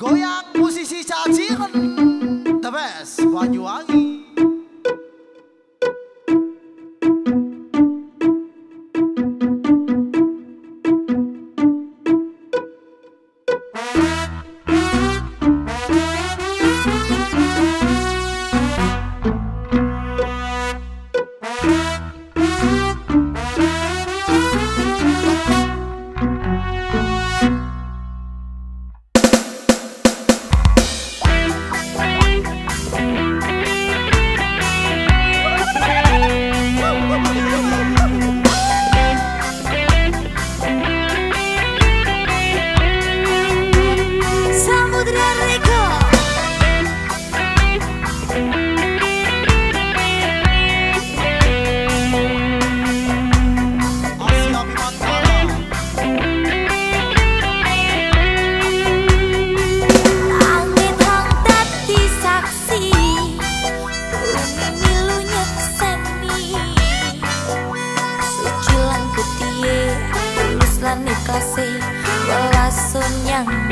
Goyang musisi caciren sun lệnh long cõi